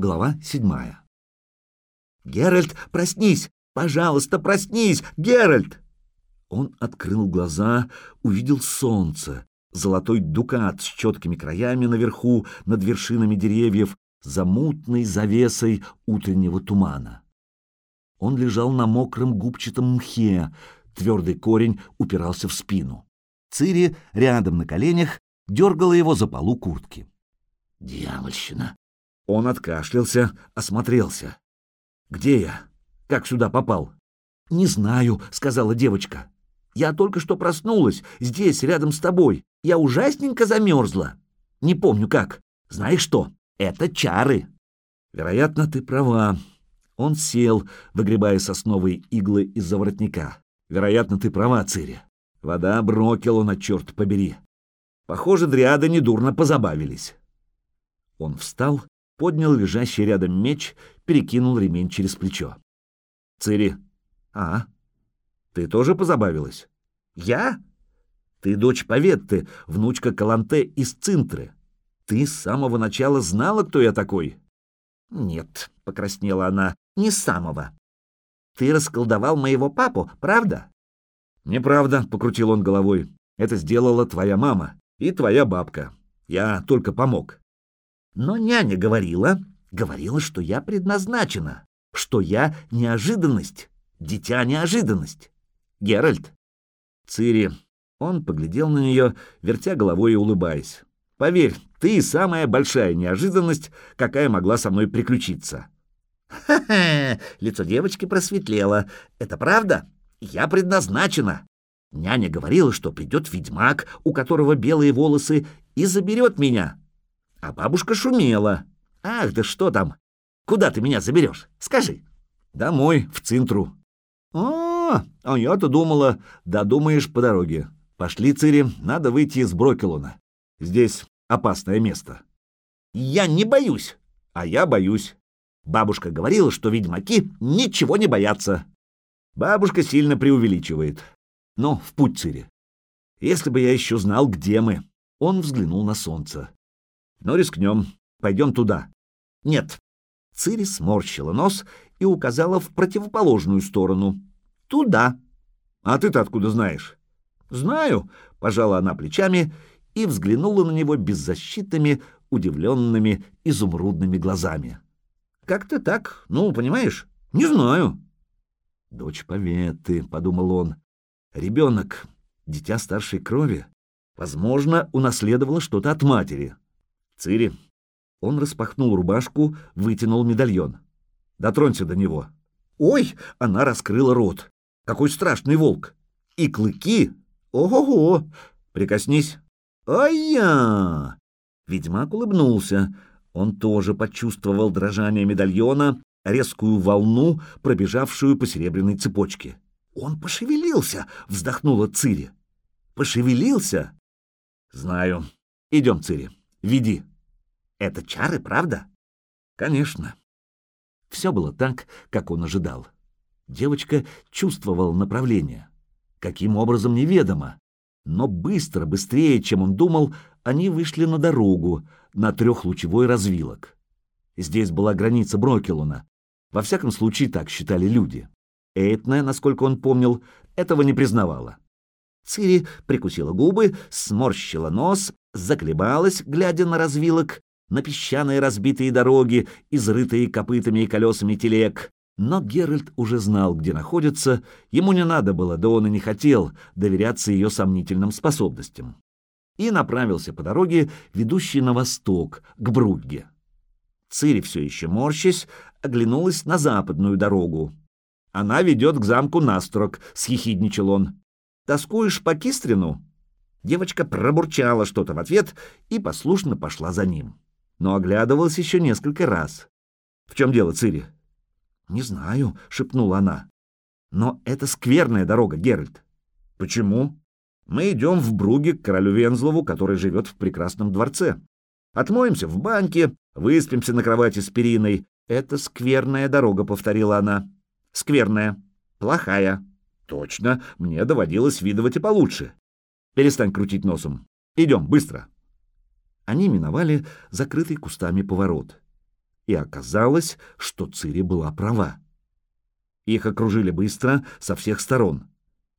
Глава седьмая. «Геральт, проснись! Пожалуйста, проснись! Геральт!» Он открыл глаза, увидел солнце, золотой дукат с четкими краями наверху, над вершинами деревьев, за мутной завесой утреннего тумана. Он лежал на мокром губчатом мхе, твердый корень упирался в спину. Цири рядом на коленях дергала его за полу куртки. «Дьявольщина!» Он откашлялся, осмотрелся. «Где я? Как сюда попал?» «Не знаю», — сказала девочка. «Я только что проснулась, здесь, рядом с тобой. Я ужасненько замерзла. Не помню как. Знаешь что? Это чары». «Вероятно, ты права». Он сел, выгребая сосновые иглы из-за воротника. «Вероятно, ты права, Цири. Вода Брокелона, черт побери. Похоже, дриады недурно позабавились». Он встал, поднял лежащий рядом меч, перекинул ремень через плечо. «Цири, а? Ты тоже позабавилась?» «Я? Ты дочь Поветты, внучка Каланте из Цинтры. Ты с самого начала знала, кто я такой?» «Нет», — покраснела она, — «не с самого. Ты расколдовал моего папу, правда?» «Неправда», — покрутил он головой. «Это сделала твоя мама и твоя бабка. Я только помог». «Но няня говорила, говорила, что я предназначена, что я неожиданность, дитя неожиданность. Геральт». «Цири». Он поглядел на нее, вертя головой и улыбаясь. «Поверь, ты самая большая неожиданность, какая могла со мной приключиться». «Ха-ха!» — лицо девочки просветлело. «Это правда? Я предназначена. Няня говорила, что придет ведьмак, у которого белые волосы, и заберет меня. А бабушка шумела. Ах, да что там? Куда ты меня заберешь? Скажи. Домой, в Цинтру. О, а я-то думала, додумаешь по дороге. Пошли, Цири, надо выйти из Брокелона. Здесь опасное место. Я не боюсь. А я боюсь. Бабушка говорила, что ведьмаки ничего не боятся. Бабушка сильно преувеличивает. Но в путь, Цири. Если бы я еще знал, где мы. Он взглянул на солнце. Но рискнем. Пойдем туда. Нет. Цири сморщила нос и указала в противоположную сторону. Туда. А ты-то откуда знаешь? Знаю, пожала она плечами и взглянула на него беззащитными, удивленными, изумрудными глазами. Как-то так, ну, понимаешь? Не знаю. Дочь Поветы, — подумал он. Ребенок, дитя старшей крови. Возможно, унаследовала что-то от матери. Цири. Он распахнул рубашку, вытянул медальон. Дотронься до него. Ой, она раскрыла рот. Какой страшный волк. И клыки. Ого-го. Прикоснись. Ай-я! Ведьмак улыбнулся. Он тоже почувствовал дрожание медальона, резкую волну, пробежавшую по серебряной цепочке. «Он пошевелился!» — вздохнула Цири. «Пошевелился?» «Знаю. Идем, Цири. Веди». Это чары, правда? Конечно. Все было так, как он ожидал. Девочка чувствовала направление. Каким образом, неведомо. Но быстро, быстрее, чем он думал, они вышли на дорогу, на трехлучевой развилок. Здесь была граница Брокелуна. Во всяком случае, так считали люди. Эйтне, насколько он помнил, этого не признавала. Цири прикусила губы, сморщила нос, заколебалась, глядя на развилок, на песчаные разбитые дороги, изрытые копытами и колесами телег. Но Геральт уже знал, где находится, ему не надо было, да он и не хотел доверяться ее сомнительным способностям. И направился по дороге, ведущей на восток, к Брудге. Цири, все еще морщась, оглянулась на западную дорогу. «Она ведет к замку Настрок», — съехидничал он. «Тоскуешь по Кистрину?» Девочка пробурчала что-то в ответ и послушно пошла за ним но оглядывалась еще несколько раз. «В чем дело, Цири?» «Не знаю», — шепнула она. «Но это скверная дорога, Геральт». «Почему?» «Мы идем в Бруге к королю Вензлову, который живет в прекрасном дворце. Отмоемся в банке, выспимся на кровати с периной. Это скверная дорога», — повторила она. «Скверная. Плохая». «Точно, мне доводилось видывать и получше. Перестань крутить носом. Идем, быстро». Они миновали закрытый кустами поворот. И оказалось, что Цири была права. Их окружили быстро со всех сторон.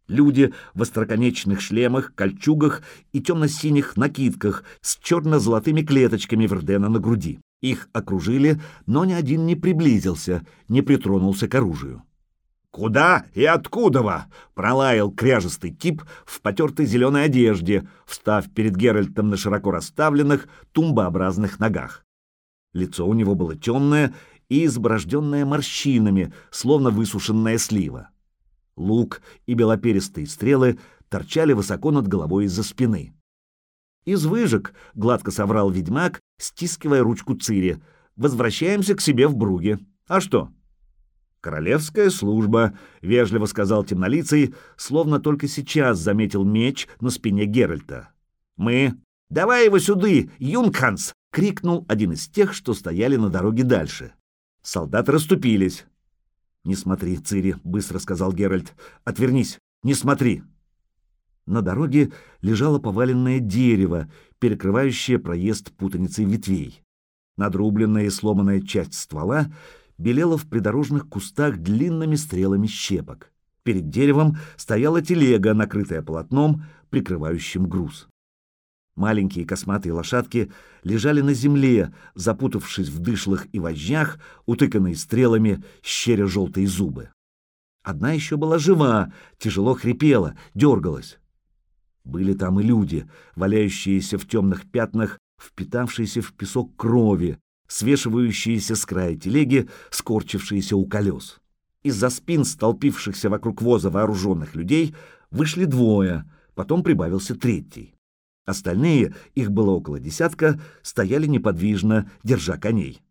Люди в остроконечных шлемах, кольчугах и темно-синих накидках с черно-золотыми клеточками Вердена на груди. Их окружили, но ни один не приблизился, не притронулся к оружию. «Куда и откуда во?» — пролаял кряжестый тип в потертой зеленой одежде, встав перед Геральтом на широко расставленных тумбообразных ногах. Лицо у него было темное и изборожденное морщинами, словно высушенная слива. Лук и белоперистые стрелы торчали высоко над головой из-за спины. «Из выжиг», — гладко соврал ведьмак, стискивая ручку Цири. «Возвращаемся к себе в Бруге. А что?» «Королевская служба», — вежливо сказал темнолицый, словно только сейчас заметил меч на спине Геральта. «Мы...» «Давай его сюды, Юнканс!» — крикнул один из тех, что стояли на дороге дальше. Солдаты расступились. «Не смотри, Цири», — быстро сказал Геральт. «Отвернись, не смотри». На дороге лежало поваленное дерево, перекрывающее проезд путаницей ветвей. Надрубленная и сломанная часть ствола белела в придорожных кустах длинными стрелами щепок. Перед деревом стояла телега, накрытая полотном, прикрывающим груз. Маленькие косматые лошадки лежали на земле, запутавшись в дышлах и вожжах, утыканные стрелами, щеря желтые зубы. Одна еще была жива, тяжело хрипела, дергалась. Были там и люди, валяющиеся в темных пятнах, впитавшиеся в песок крови, свешивающиеся с края телеги, скорчившиеся у колес. Из-за спин столпившихся вокруг воза вооруженных людей вышли двое, потом прибавился третий. Остальные, их было около десятка, стояли неподвижно, держа коней.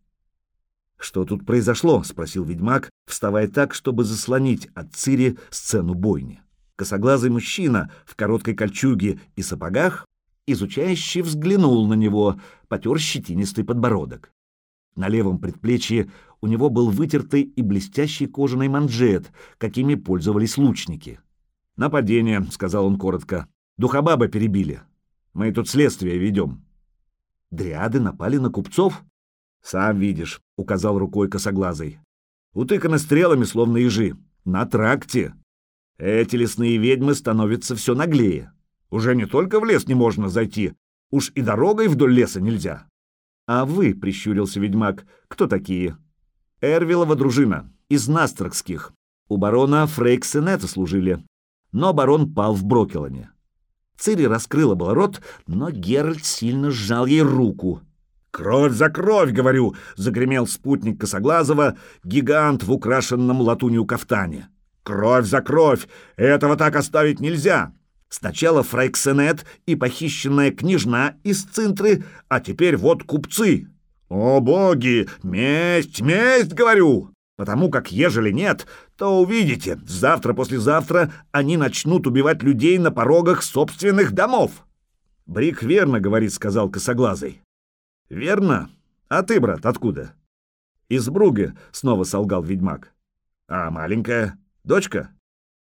«Что тут произошло?» — спросил ведьмак, вставая так, чтобы заслонить от Цири сцену бойни. Косоглазый мужчина в короткой кольчуге и сапогах, изучающий, взглянул на него, потер щетинистый подбородок. На левом предплечье у него был вытертый и блестящий кожаный манжет, какими пользовались лучники. «Нападение», — сказал он коротко. «Духобаба перебили. Мы тут следствие ведем». «Дриады напали на купцов?» «Сам видишь», — указал рукой косоглазый. «Утыканы стрелами, словно ежи. На тракте. Эти лесные ведьмы становятся все наглее. Уже не только в лес не можно зайти, уж и дорогой вдоль леса нельзя». «А вы», — прищурился ведьмак, — «кто такие?» «Эрвилова дружина, из Настрокских. У барона Фрейксенета служили. Но барон пал в Брокелоне. Цири раскрыла был рот, но Геральт сильно сжал ей руку. «Кровь за кровь, говорю!» — загремел спутник Косоглазого, гигант в украшенном латунью кафтане. «Кровь за кровь! Этого так оставить нельзя!» Сначала Фрейксенет и похищенная княжна из Цинтры, а теперь вот купцы. О боги! Месть, месть, говорю! Потому как, ежели нет, то увидите, завтра-послезавтра они начнут убивать людей на порогах собственных домов. Брик верно говорит, сказал косоглазый. Верно? А ты, брат, откуда? Из Бруги, снова солгал ведьмак. А маленькая? Дочка?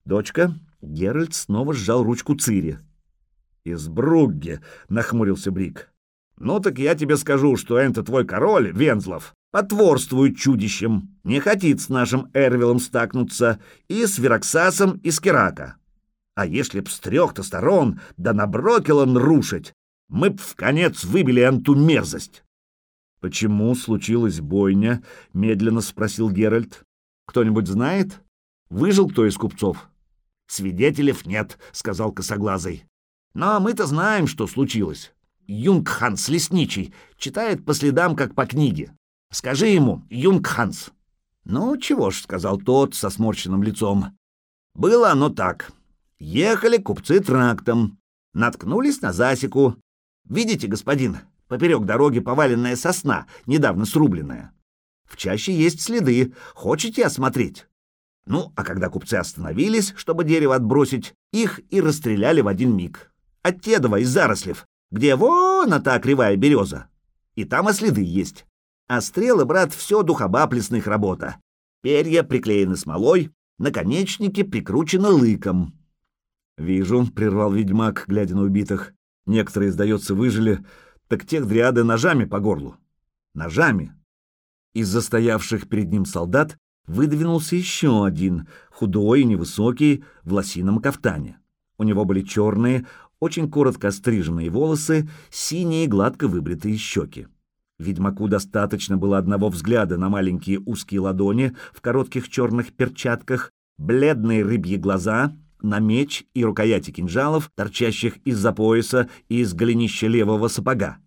Дочка? Геральт снова сжал ручку Цири. Из Бругге, нахмурился Брик. Ну так я тебе скажу, что это твой король, Вензлов, потворствует чудищем, не хотит с нашим Эрвилом стакнуться и с Вероксасом из Керака. А если б с трех-то сторон, да на Брокелон рушить, мы б в конец выбили анту мерзость. — Почему случилась бойня? — медленно спросил Геральт. — Кто-нибудь знает? Выжил кто из купцов? — Свидетелей нет, — сказал косоглазый. — Но мы-то знаем, что случилось. Юнгханс Лесничий читает по следам, как по книге. Скажи ему, Юнгханс. Ну, чего ж, сказал тот со сморщенным лицом. Было оно так. Ехали купцы трактом, наткнулись на засеку. Видите, господин, поперек дороги поваленная сосна, недавно срубленная. В чаще есть следы, хочете осмотреть? Ну, а когда купцы остановились, чтобы дерево отбросить, их и расстреляли в один миг. От Тедова из зарослев, где вон та кривая береза. И там и следы есть. А стрелы, брат, все духобаб лесных работа. Перья приклеены смолой, наконечники прикручены лыком. «Вижу», — прервал ведьмак, глядя на убитых. «Некоторые, сдается, выжили, так тех дриады ножами по горлу». «Ножами?» Из застоявших перед ним солдат выдвинулся еще один, худой и невысокий, в лосином кафтане. У него были черные, очень коротко стриженные волосы, синие гладко выбритые щеки. Ведьмаку достаточно было одного взгляда на маленькие узкие ладони в коротких черных перчатках, бледные рыбьи глаза, на меч и рукояти кинжалов, торчащих из-за пояса и из голенища левого сапога.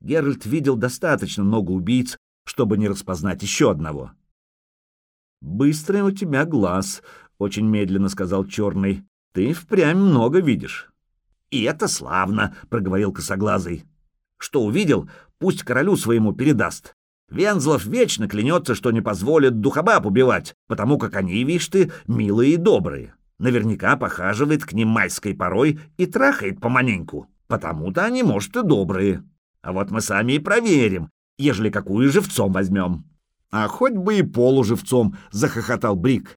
Геральт видел достаточно много убийц, чтобы не распознать еще одного. «Быстрый у тебя глаз», — очень медленно сказал Черный. «Ты впрямь много видишь». «И это славно», — проговорил Косоглазый. «Что увидел, пусть королю своему передаст. Вензлов вечно клянется, что не позволит духобаб убивать, потому как они, видишь ты, милые и добрые. Наверняка похаживает к ним майской порой и трахает поманеньку. Потому-то они, может, и добрые. А вот мы сами и проверим, ежели какую живцом возьмем. А хоть бы и полуживцом, — захохотал Брик.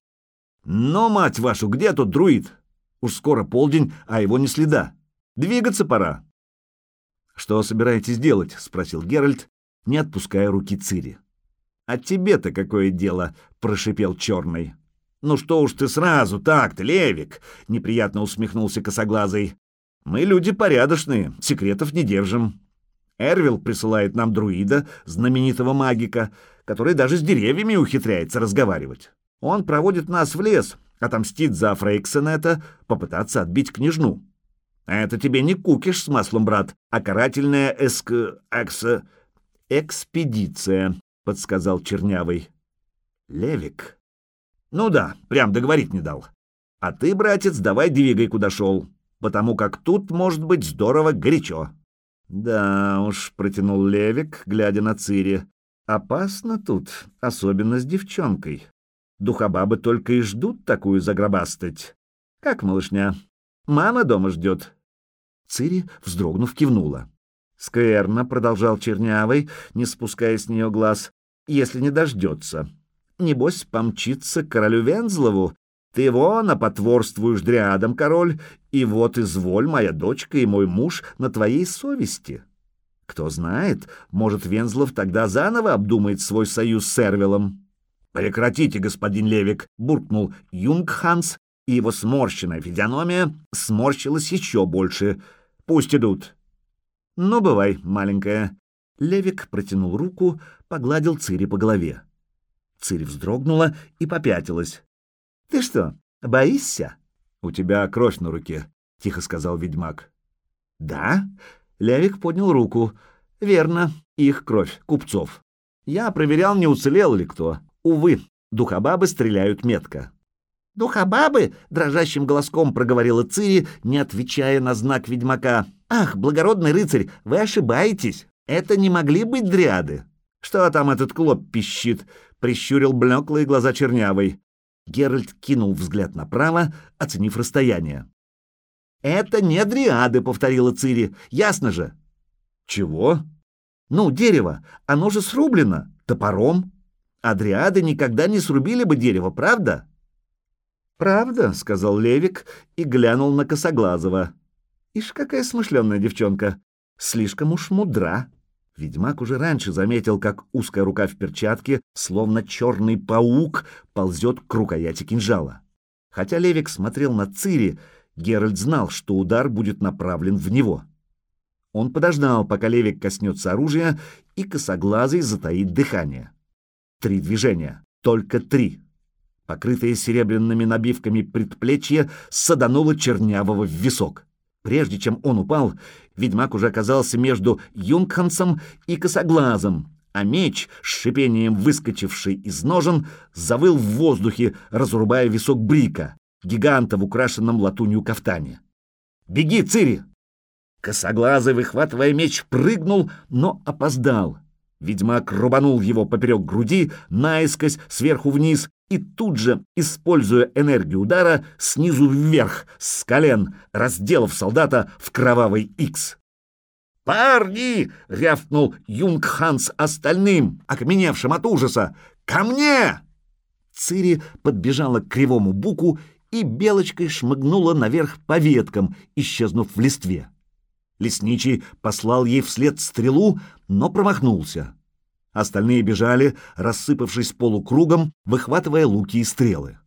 Но, мать вашу, где тут друид? Уж скоро полдень, а его не следа. Двигаться пора. Что собираетесь делать? — спросил Геральт, не отпуская руки Цири. «А тебе-то какое дело?» — прошипел Черный. «Ну что уж ты сразу так-то, Левик!» — неприятно усмехнулся косоглазый. «Мы люди порядочные, секретов не держим. Эрвил присылает нам друида, знаменитого магика, который даже с деревьями ухитряется разговаривать. Он проводит нас в лес, отомстит за Фрейксенета, попытаться отбить княжну. Это тебе не кукиш с маслом, брат, а карательная эск... экс... экспедиция, подсказал Чернявый. Левик. Ну да, прям договорить не дал. А ты, братец, давай двигай, куда шел, потому как тут может быть здорово горячо. «Да уж», — протянул Левик, глядя на Цири, — «опасно тут, особенно с девчонкой. Духобабы только и ждут такую загробастать. Как малышня? Мама дома ждет». Цири, вздрогнув, кивнула. «Скверно», — продолжал Чернявый, не спуская с нее глаз, — «если не дождется. Небось, помчится к королю Вензлову ты вон опотворствуешь дрядом, король, и вот изволь, моя дочка и мой муж, на твоей совести. Кто знает, может, Вензлов тогда заново обдумает свой союз с Эрвилом. «Прекратите, господин Левик!» — буркнул Юнгханс, и его сморщенная физиономия сморщилась еще больше. «Пусть идут!» «Ну, бывай, маленькая!» Левик протянул руку, погладил Цири по голове. Цири вздрогнула и попятилась. Ты что, боишься? У тебя кровь на руке, тихо сказал ведьмак. Да? Лявик поднял руку. Верно, их кровь, купцов. Я проверял, не уцелел ли кто. Увы, духобабы стреляют метко. «Духобабы!» — дрожащим голоском проговорила Цири, не отвечая на знак ведьмака. «Ах, благородный рыцарь, вы ошибаетесь. Это не могли быть дриады». «Что там этот клоп пищит?» — прищурил блеклые глаза чернявой. Геральт кинул взгляд направо, оценив расстояние. «Это не дриады», — повторила Цири. «Ясно же». «Чего?» «Ну, дерево. Оно же срублено. Топором. А дриады никогда не срубили бы дерево, правда?» «Правда», — сказал Левик и глянул на Косоглазого. «Ишь, какая смышленная девчонка. Слишком уж мудра». Ведьмак уже раньше заметил, как узкая рука в перчатке, словно черный паук, ползет к рукояти кинжала. Хотя Левик смотрел на Цири, Геральт знал, что удар будет направлен в него. Он подождал, пока Левик коснется оружия, и косоглазый затаит дыхание. Три движения, только три. Покрытые серебряными набивками предплечья садануло чернявого в висок. Прежде чем он упал, ведьмак уже оказался между Юнгхансом и Косоглазом, а меч, с шипением выскочивший из ножен, завыл в воздухе, разрубая висок Брика, гиганта в украшенном латунью кафтане. «Беги, Цири!» Косоглазый, выхватывая меч, прыгнул, но опоздал. Ведьмак рубанул его поперек груди, наискось, сверху вниз, и тут же, используя энергию удара, снизу вверх, с колен, разделав солдата в кровавый икс. «Парни!» — рявкнул Юнгханс остальным, окаменевшим от ужаса. «Ко мне!» Цири подбежала к кривому буку и белочкой шмыгнула наверх по веткам, исчезнув в листве. Лесничий послал ей вслед стрелу, но промахнулся. Остальные бежали, рассыпавшись полукругом, выхватывая луки и стрелы.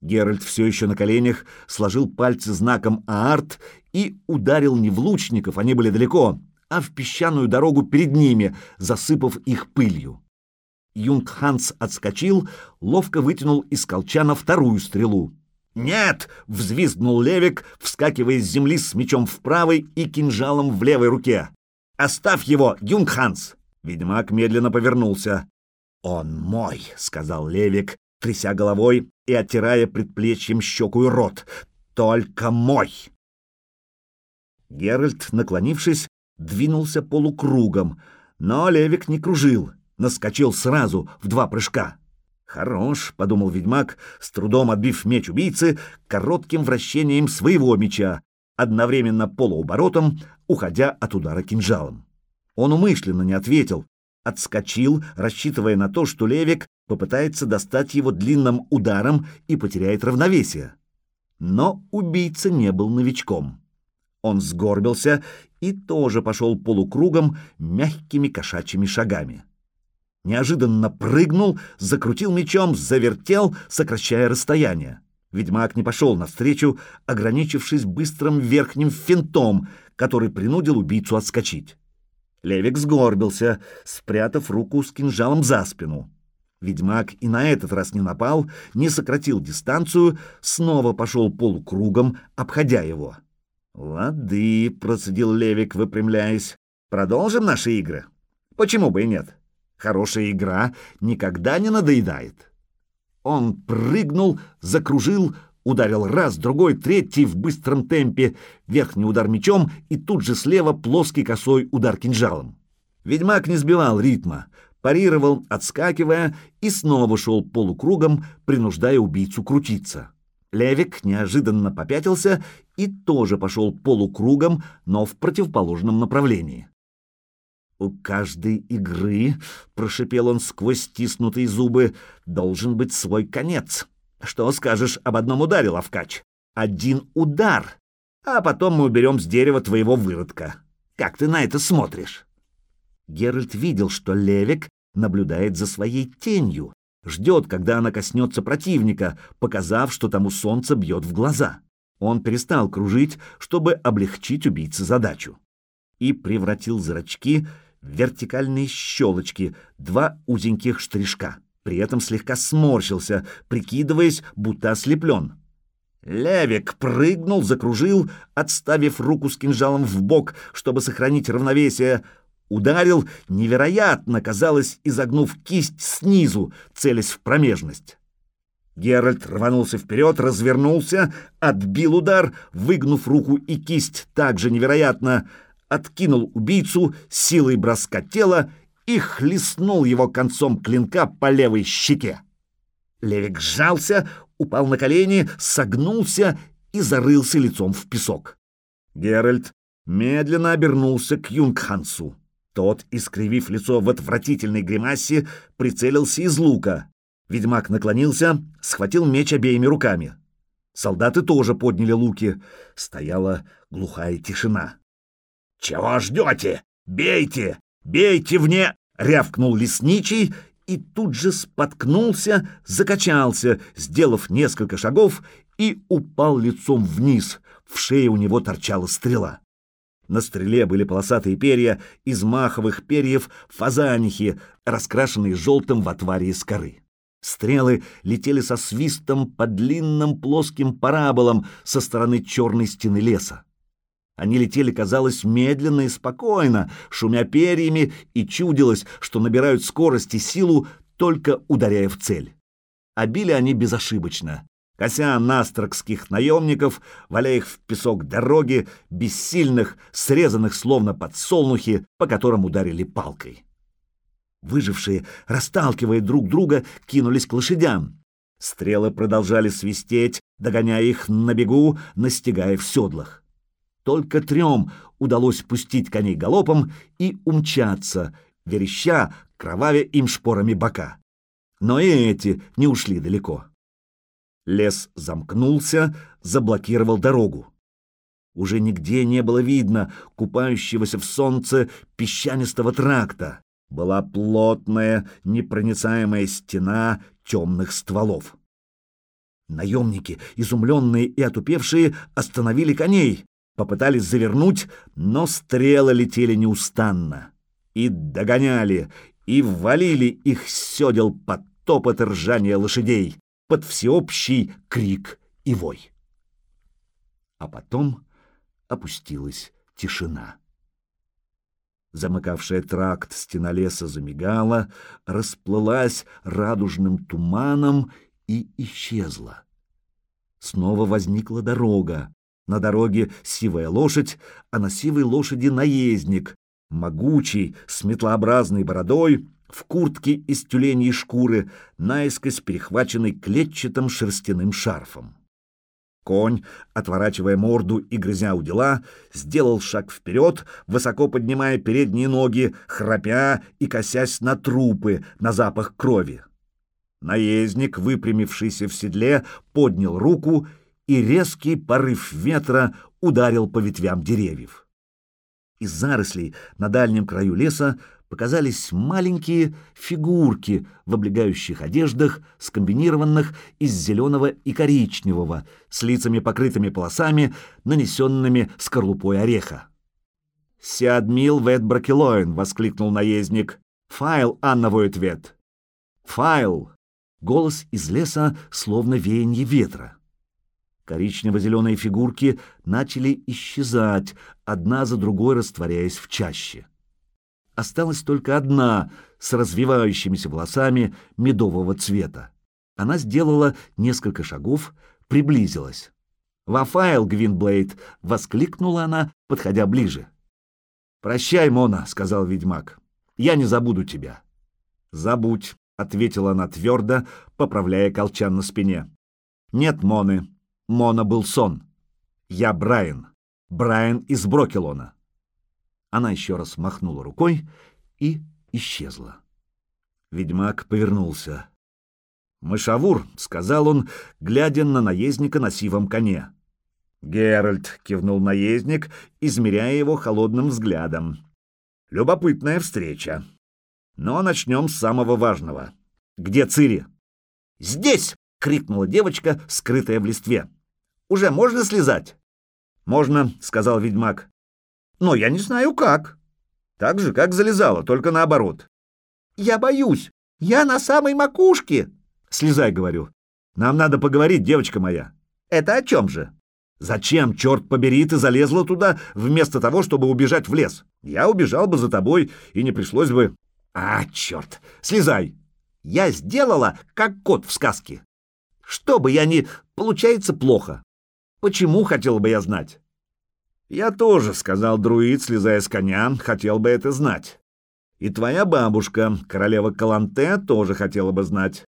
Геральт все еще на коленях сложил пальцы знаком «Аарт» и ударил не в лучников, они были далеко, а в песчаную дорогу перед ними, засыпав их пылью. Юнг Ханс отскочил, ловко вытянул из колчана вторую стрелу. «Нет!» — взвизгнул Левик, вскакивая с земли с мечом в правой и кинжалом в левой руке. «Оставь его, Юнг Ханс!» Ведьмак медленно повернулся. «Он мой!» — сказал Левик, тряся головой и оттирая предплечьем щеку и рот. «Только мой!» Геральт, наклонившись, двинулся полукругом, но Левик не кружил, наскочил сразу в два прыжка. «Хорош», — подумал ведьмак, с трудом отбив меч убийцы коротким вращением своего меча, одновременно полуоборотом, уходя от удара кинжалом. Он умышленно не ответил, отскочил, рассчитывая на то, что Левик попытается достать его длинным ударом и потеряет равновесие. Но убийца не был новичком. Он сгорбился и тоже пошел полукругом мягкими кошачьими шагами. Неожиданно прыгнул, закрутил мечом, завертел, сокращая расстояние. Ведьмак не пошел навстречу, ограничившись быстрым верхним финтом, который принудил убийцу отскочить. Левик сгорбился, спрятав руку с кинжалом за спину. Ведьмак и на этот раз не напал, не сократил дистанцию, снова пошел полукругом, обходя его. «Лады», — процедил Левик, выпрямляясь, — «продолжим наши игры? Почему бы и нет? Хорошая игра никогда не надоедает». Он прыгнул, закружил, ударил раз, другой, третий в быстром темпе, верхний удар мечом и тут же слева плоский косой удар кинжалом. Ведьмак не сбивал ритма, парировал, отскакивая, и снова шел полукругом, принуждая убийцу крутиться. Левик неожиданно попятился и тоже пошел полукругом, но в противоположном направлении. «У каждой игры, — прошипел он сквозь стиснутые зубы, — должен быть свой конец. Что скажешь об одном ударе, Лавкач? Один удар, а потом мы уберем с дерева твоего выродка. Как ты на это смотришь?» Геральт видел, что Левик наблюдает за своей тенью, ждет, когда она коснется противника, показав, что тому солнце бьет в глаза. Он перестал кружить, чтобы облегчить убийце задачу. И превратил зрачки вертикальные щелочки, два узеньких штришка. При этом слегка сморщился, прикидываясь, будто ослеплен. Левик прыгнул, закружил, отставив руку с кинжалом в бок, чтобы сохранить равновесие, Ударил невероятно, казалось, изогнув кисть снизу, целясь в промежность. Геральт рванулся вперед, развернулся, отбил удар, выгнув руку и кисть так же невероятно, откинул убийцу силой броска тела и хлестнул его концом клинка по левой щеке. Левик сжался, упал на колени, согнулся и зарылся лицом в песок. Геральт медленно обернулся к Юнгхансу. Тот, искривив лицо в отвратительной гримасе, прицелился из лука. Ведьмак наклонился, схватил меч обеими руками. Солдаты тоже подняли луки. Стояла глухая тишина. «Чего ждете? Бейте! Бейте вне!» — рявкнул лесничий и тут же споткнулся, закачался, сделав несколько шагов и упал лицом вниз. В шее у него торчала стрела. На стреле были полосатые перья из маховых перьев фазанихи, раскрашенные желтым в отваре из коры. Стрелы летели со свистом по длинным плоским параболам со стороны черной стены леса. Они летели, казалось, медленно и спокойно, шумя перьями, и чудилось, что набирают скорость и силу, только ударяя в цель. А били они безошибочно кося настрокских наемников, валяя их в песок дороги, бессильных, срезанных словно подсолнухи, по которым ударили палкой. Выжившие, расталкивая друг друга, кинулись к лошадям. Стрелы продолжали свистеть, догоняя их на бегу, настигая в седлах. Только трем удалось пустить коней галопом и умчаться, вереща, кровавя им шпорами бока. Но и эти не ушли далеко. Лес замкнулся, заблокировал дорогу. Уже нигде не было видно купающегося в солнце песчанистого тракта. была плотная, непроницаемая стена темных стволов. Наемники, изумленные и отупевшие, остановили коней, попытались завернуть, но стрелы летели неустанно. И догоняли, и ввалили их седел под топот и ржание лошадей, под всеобщий крик и вой. А потом опустилась тишина. Замыкавшая тракт стена леса замигала, расплылась радужным туманом и исчезла. Снова возникла дорога. На дороге сивая лошадь, а на сивой лошади наездник, могучий, с метлообразной бородой, в куртке из тюленей шкуры, наискось перехваченный клетчатым шерстяным шарфом. Конь, отворачивая морду и грызя у дела, сделал шаг вперед, высоко поднимая передние ноги, храпя и косясь на трупы, на запах крови. Наездник, выпрямившийся в седле, поднял руку, и резкий порыв ветра ударил по ветвям деревьев. Из зарослей на дальнем краю леса показались маленькие фигурки в облегающих одеждах, скомбинированных из зеленого и коричневого, с лицами покрытыми полосами, нанесенными скорлупой ореха. «Сиадмил вет бракелоин!» — воскликнул наездник. «Файл, Анна Войтвет!» «Файл!» — голос из леса, словно веяние ветра. Коричнево-зеленые фигурки начали исчезать, одна за другой растворяясь в чаще. Осталась только одна с развивающимися волосами медового цвета. Она сделала несколько шагов, приблизилась. «Вафайл, Гвинблейд!» — воскликнула она, подходя ближе. «Прощай, Мона», — сказал ведьмак. «Я не забуду тебя». «Забудь», — ответила она твердо, поправляя колчан на спине. «Нет Моны. Мона был сон. Я Брайан. Брайан из Брокелона. Она еще раз махнула рукой и исчезла. Ведьмак повернулся. «Мышавур», — сказал он, глядя на наездника на сивом коне. «Геральт», — кивнул наездник, измеряя его холодным взглядом. «Любопытная встреча. Но начнем с самого важного. Где Цири?» «Здесь!» — крикнула девочка, скрытая в листве. «Уже можно слезать?» «Можно», — сказал ведьмак. Но я не знаю как. Так же, как залезала, только наоборот. Я боюсь. Я на самой макушке. Слезай, говорю. Нам надо поговорить, девочка моя. Это о чем же? Зачем, черт побери, ты залезла туда, вместо того, чтобы убежать в лес? Я убежал бы за тобой, и не пришлось бы... А, черт! Слезай! Я сделала, как кот в сказке. Что бы я ни... Получается плохо. Почему, хотел бы я знать? «Я тоже», — сказал друид, слезая с коня, — «хотел бы это знать. И твоя бабушка, королева Каланте, тоже хотела бы знать.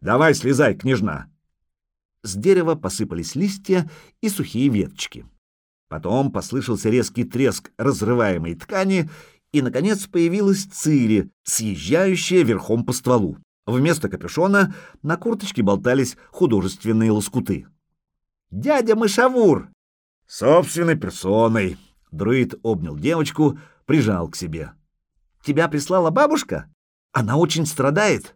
Давай, слезай, княжна». С дерева посыпались листья и сухие веточки. Потом послышался резкий треск разрываемой ткани, и, наконец, появилась Цири, съезжающая верхом по стволу. Вместо капюшона на курточке болтались художественные лоскуты. «Дядя Мышавур!» Собственной персоной. Друид обнял девочку, прижал к себе. Тебя прислала бабушка? Она очень страдает.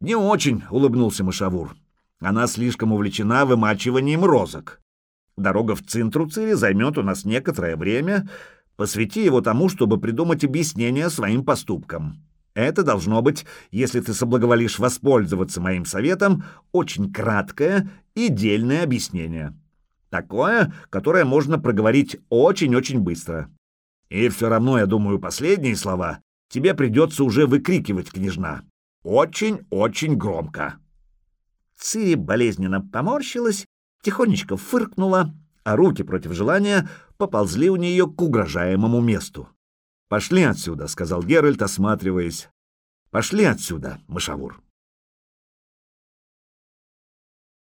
Не очень, улыбнулся Мышавур. Она слишком увлечена вымачиванием розок. Дорога в Цинтруцире займет у нас некоторое время. Посвяти его тому, чтобы придумать объяснение своим поступкам. Это должно быть, если ты соблаговолишь воспользоваться моим советом, очень краткое и дельное объяснение. Такое, которое можно проговорить очень-очень быстро. И все равно, я думаю, последние слова тебе придется уже выкрикивать, княжна. Очень-очень громко. Цири болезненно поморщилась, тихонечко фыркнула, а руки против желания поползли у нее к угрожаемому месту. «Пошли отсюда», — сказал Геральт, осматриваясь. «Пошли отсюда, мышавур».